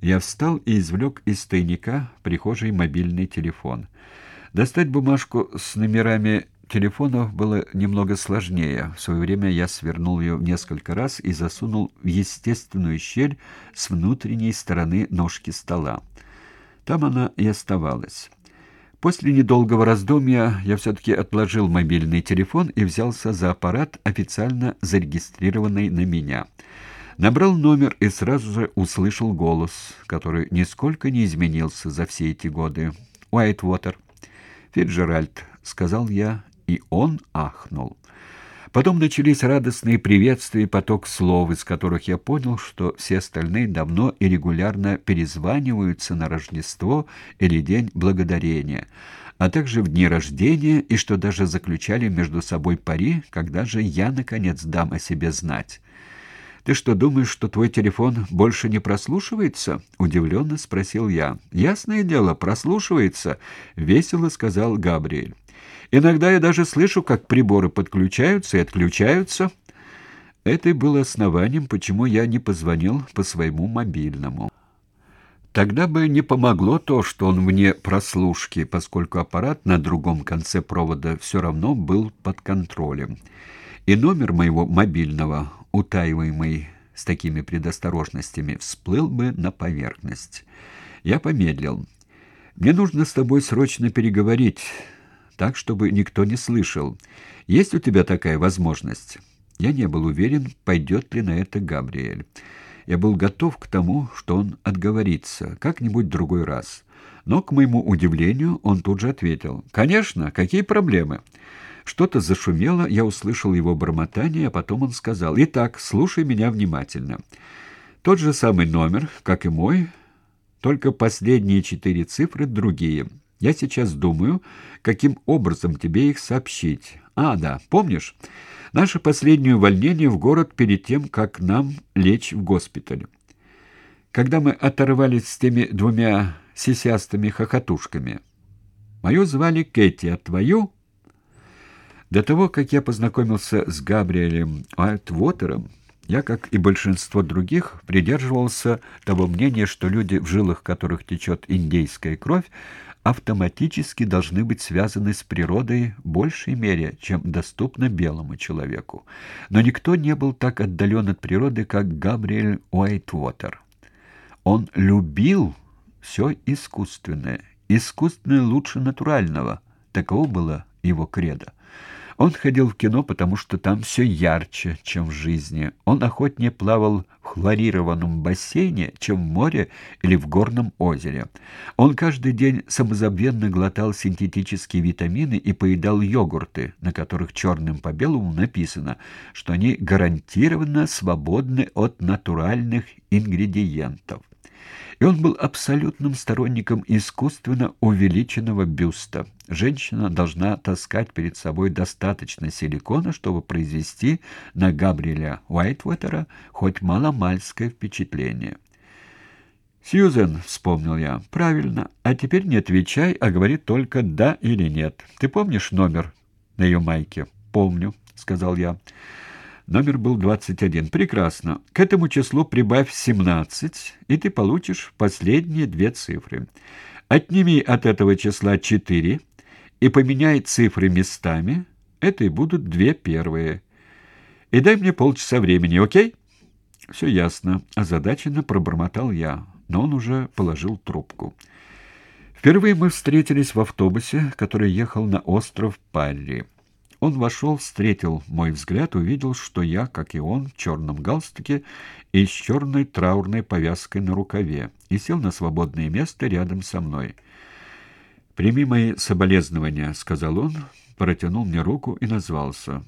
Я встал и извлек из тайника в прихожей мобильный телефон. Достать бумажку с номерами телефонов было немного сложнее. В свое время я свернул ее несколько раз и засунул в естественную щель с внутренней стороны ножки стола. Там она и оставалась. После недолгого раздумья я все-таки отложил мобильный телефон и взялся за аппарат, официально зарегистрированный на меня. Набрал номер и сразу же услышал голос, который нисколько не изменился за все эти годы. «Уайтвотер». «Фиджеральд», — сказал я, и он ахнул. Потом начались радостные приветствия и поток слов, из которых я понял, что все остальные давно и регулярно перезваниваются на Рождество или День Благодарения, а также в дни рождения, и что даже заключали между собой пари, когда же я, наконец, дам о себе знать. «Ты что, думаешь, что твой телефон больше не прослушивается?» — удивленно спросил я. «Ясное дело, прослушивается», — весело сказал Габриэль. Иногда я даже слышу, как приборы подключаются и отключаются. Это и было основанием, почему я не позвонил по своему мобильному. Тогда бы не помогло то, что он вне прослушки, поскольку аппарат на другом конце провода все равно был под контролем. И номер моего мобильного, утаиваемый с такими предосторожностями, всплыл бы на поверхность. Я помедлил. «Мне нужно с тобой срочно переговорить» так, чтобы никто не слышал. Есть у тебя такая возможность?» Я не был уверен, пойдет ли на это Габриэль. Я был готов к тому, что он отговорится, как-нибудь другой раз. Но, к моему удивлению, он тут же ответил. «Конечно, какие проблемы?» Что-то зашумело, я услышал его бормотание, а потом он сказал. «Итак, слушай меня внимательно. Тот же самый номер, как и мой, только последние четыре цифры другие. Я сейчас думаю, каким образом тебе их сообщить. А, да, помнишь? Наше последнее увольнение в город перед тем, как нам лечь в госпитале. Когда мы оторвались с теми двумя сисястыми хохотушками. Мою звали Кэти, а твою... До того, как я познакомился с Габриэлем Уайтвотером, я, как и большинство других, придерживался того мнения, что люди, в жилах которых течет индейская кровь, автоматически должны быть связаны с природой в большей мере, чем доступно белому человеку. Но никто не был так отдален от природы, как Габриэль Уайтвотер. Он любил все искусственное. Искусственное лучше натурального. Таково было его кредо. Он ходил в кино, потому что там все ярче, чем в жизни. Он охотнее плавал в хлорированном бассейне, чем в море или в горном озере. Он каждый день самозабвенно глотал синтетические витамины и поедал йогурты, на которых черным по белому написано, что они гарантированно свободны от натуральных ингредиентов и он был абсолютным сторонником искусственно увеличенного бюста. Женщина должна таскать перед собой достаточно силикона, чтобы произвести на Габриэля Уайтвотера хоть маломальское впечатление. «Сьюзен», — вспомнил я, — «правильно. А теперь не отвечай, а говори только «да» или «нет». Ты помнишь номер на ее майке?» «Помню», — сказал я. Номер был 21. Прекрасно. К этому числу прибавь 17, и ты получишь последние две цифры. Отними от этого числа 4 и поменяй цифры местами. Это и будут две первые. И дай мне полчаса времени, окей? Все ясно. Озадаченно пробормотал я, но он уже положил трубку. Впервые мы встретились в автобусе, который ехал на остров Парри. Он вошел, встретил мой взгляд, увидел, что я, как и он, в черном галстуке и с черной траурной повязкой на рукаве, и сел на свободное место рядом со мной. «Прими мои соболезнования», — сказал он, протянул мне руку и назвался.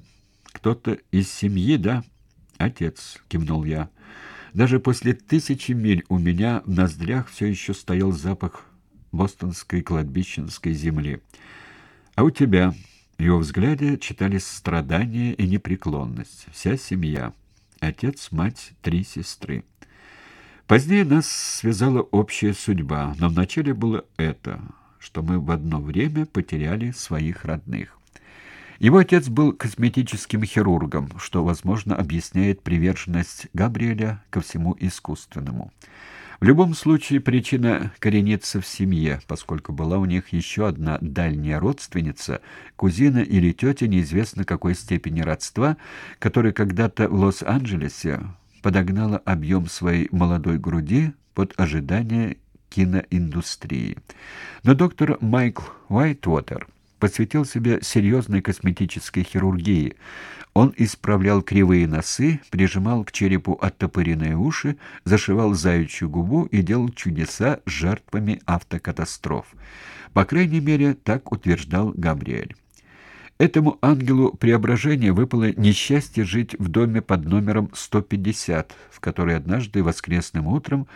«Кто-то из семьи, да?» «Отец», — кивнул я. Даже после тысячи миль у меня в ноздрях все еще стоял запах бостонской кладбищенской земли. «А у тебя?» В его взгляде читались страдания и непреклонность. Вся семья. Отец, мать, три сестры. Позднее нас связала общая судьба, но вначале было это, что мы в одно время потеряли своих родных. Его отец был косметическим хирургом, что, возможно, объясняет приверженность Габриэля ко всему искусственному. В любом случае причина коренится в семье, поскольку была у них еще одна дальняя родственница, кузина или тетя неизвестно какой степени родства, которая когда-то в Лос-Анджелесе подогнала объем своей молодой груди под ожидание киноиндустрии. Но доктор Майкл Уайтвотер посвятил себя серьезной косметической хирургии. Он исправлял кривые носы, прижимал к черепу оттопыренные уши, зашивал заячью губу и делал чудеса с жертвами автокатастроф. По крайней мере, так утверждал Габриэль. Этому ангелу преображения выпало несчастье жить в доме под номером 150, в который однажды воскресным утром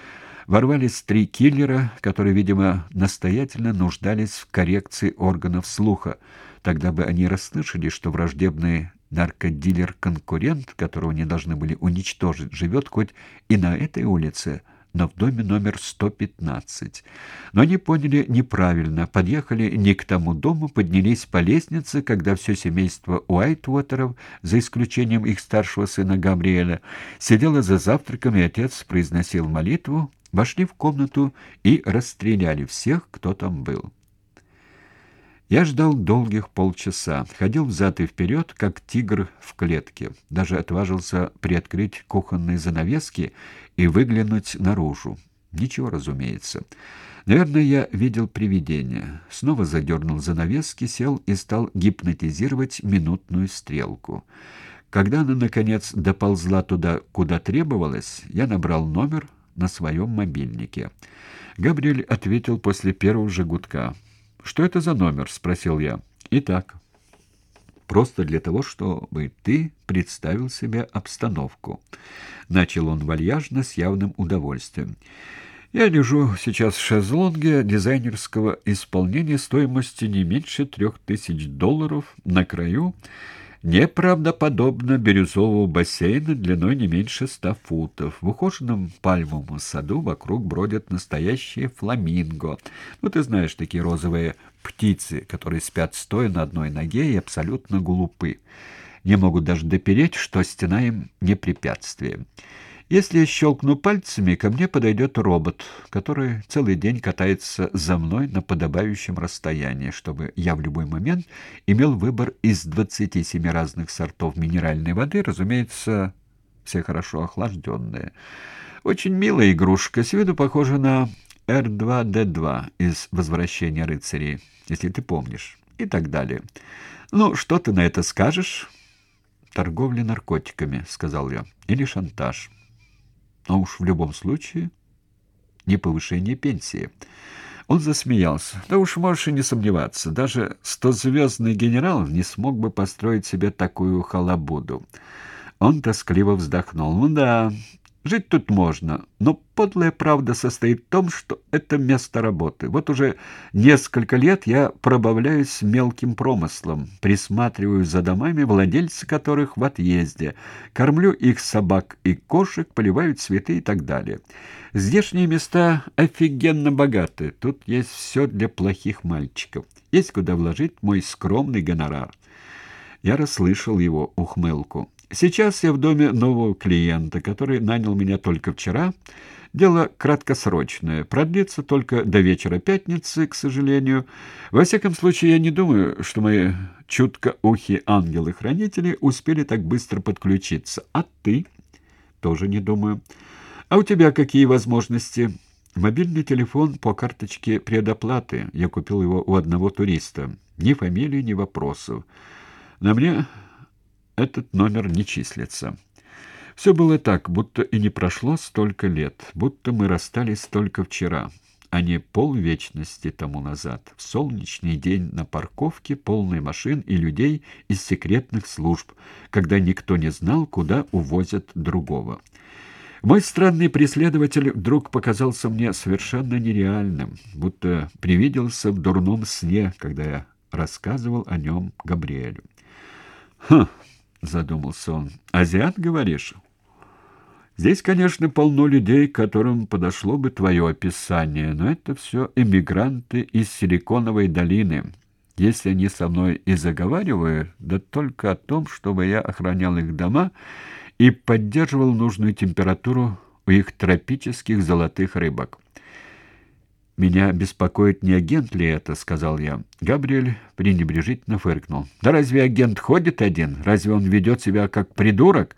ворвались три киллера, которые, видимо, настоятельно нуждались в коррекции органов слуха. Тогда бы они расслышали, что враждебный наркодилер-конкурент, которого они должны были уничтожить, живет хоть и на этой улице, но в доме номер 115. Но они поняли неправильно, подъехали не к тому дому, поднялись по лестнице, когда все семейство Уайтвотеров, за исключением их старшего сына Габриэля, сидело за завтраком, и отец произносил молитву, вошли в комнату и расстреляли всех, кто там был. Я ждал долгих полчаса, ходил взад и вперед, как тигр в клетке. Даже отважился приоткрыть кухонные занавески и выглянуть наружу. Ничего, разумеется. Наверное, я видел привидение. Снова задернул занавески, сел и стал гипнотизировать минутную стрелку. Когда она, наконец, доползла туда, куда требовалось, я набрал номер на своем мобильнике. Габриэль ответил после первого же гудка. «Что это за номер?» — спросил я. «Итак, просто для того, чтобы ты представил себе обстановку». Начал он вальяжно, с явным удовольствием. «Я лежу сейчас в шезлонге дизайнерского исполнения стоимостью не меньше трех тысяч долларов на краю неправдоподобно бирюзового бассейна длиной не меньше ста футов. В ухоженном пальмовом саду вокруг бродят настоящие фламинго. Ну, ты знаешь, такие розовые птицы, которые спят стоя на одной ноге и абсолютно глупы. Не могут даже допереть, что стена им не препятствие. Если я щелкну пальцами, ко мне подойдет робот, который целый день катается за мной на подобающем расстоянии, чтобы я в любой момент имел выбор из 27 разных сортов минеральной воды, разумеется, все хорошо охлажденные. Очень милая игрушка, с виду похожа на R2-D2 из «Возвращения рыцарей», если ты помнишь, и так далее. Ну, что ты на это скажешь? «Торговля наркотиками», — сказал я, — «или шантаж». Но уж в любом случае не повышение пенсии. Он засмеялся. Да уж можешь и не сомневаться, даже стозвездный генерал не смог бы построить себе такую халабуду. Он тоскливо вздохнул. Ну да, Жить тут можно, но подлая правда состоит в том, что это место работы. Вот уже несколько лет я пробавляюсь мелким промыслом, присматриваю за домами, владельцы которых в отъезде, кормлю их собак и кошек, поливаю цветы и так далее. Здешние места офигенно богаты, тут есть все для плохих мальчиков. Есть куда вложить мой скромный гонорар. Я расслышал его ухмылку. Сейчас я в доме нового клиента, который нанял меня только вчера. Дело краткосрочное, продлится только до вечера пятницы, к сожалению. Во всяком случае, я не думаю, что мои чуткоухие ангелы-хранители успели так быстро подключиться. А ты? Тоже не думаю. А у тебя какие возможности? Мобильный телефон по карточке предоплаты. Я купил его у одного туриста. Ни фамилии, ни вопросов. На мне этот номер не числится. Все было так, будто и не прошло столько лет, будто мы расстались только вчера, а не полвечности тому назад, в солнечный день на парковке, полной машин и людей из секретных служб, когда никто не знал, куда увозят другого. Мой странный преследователь вдруг показался мне совершенно нереальным, будто привиделся в дурном сне, когда я рассказывал о нем Габриэлю. «Хм!» — задумался он. «Азиат, говоришь?» «Здесь, конечно, полно людей, которым подошло бы твое описание, но это все эмигранты из Силиконовой долины. Если они со мной и заговаривают, да только о том, чтобы я охранял их дома и поддерживал нужную температуру у их тропических золотых рыбок. «Меня беспокоит не агент ли это?» — сказал я. Габриэль пренебрежительно фыркнул. «Да разве агент ходит один? Разве он ведет себя как придурок?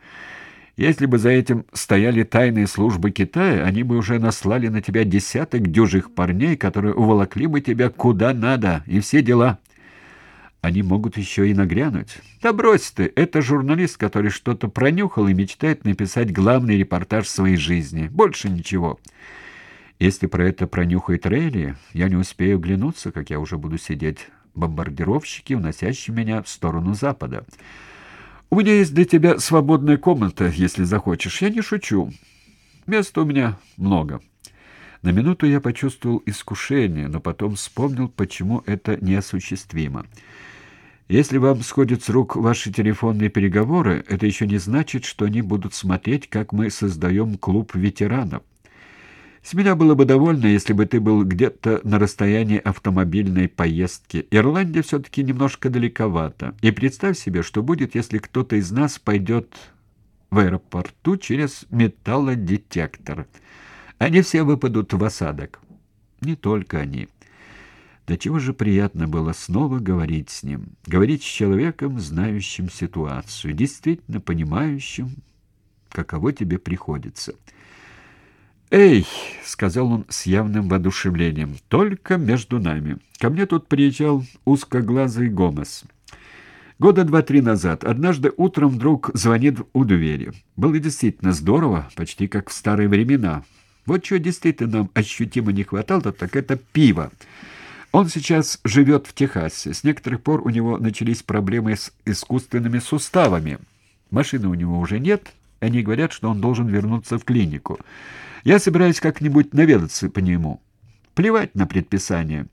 Если бы за этим стояли тайные службы Китая, они бы уже наслали на тебя десяток дюжих парней, которые уволокли бы тебя куда надо, и все дела. Они могут еще и нагрянуть. Да брось ты, это журналист, который что-то пронюхал и мечтает написать главный репортаж своей жизни. Больше ничего». Если про это пронюхает Рейли, я не успею глянуться, как я уже буду сидеть бомбардировщики, уносящие меня в сторону запада. У меня есть для тебя свободная комната, если захочешь. Я не шучу. Места у меня много. На минуту я почувствовал искушение, но потом вспомнил, почему это неосуществимо. Если вам сходят с рук ваши телефонные переговоры, это еще не значит, что они будут смотреть, как мы создаем клуб ветеранов. С меня было бы довольно, если бы ты был где-то на расстоянии автомобильной поездки. Ирландия все-таки немножко далековато. И представь себе, что будет, если кто-то из нас пойдет в аэропорту через металлодетектор. Они все выпадут в осадок. Не только они. До чего же приятно было снова говорить с ним. Говорить с человеком, знающим ситуацию, действительно понимающим, каково тебе приходится. «Эй!» — сказал он с явным воодушевлением. «Только между нами. Ко мне тут приезжал узкоглазый Гомес. Года два-три назад. Однажды утром вдруг звонит у двери. Было действительно здорово, почти как в старые времена. Вот чего действительно нам ощутимо не хватало, так это пиво. Он сейчас живет в Техасе. С некоторых пор у него начались проблемы с искусственными суставами. Машины у него уже нет, они говорят, что он должен вернуться в клинику. Я собираюсь как-нибудь наведаться по нему. Плевать на предписание.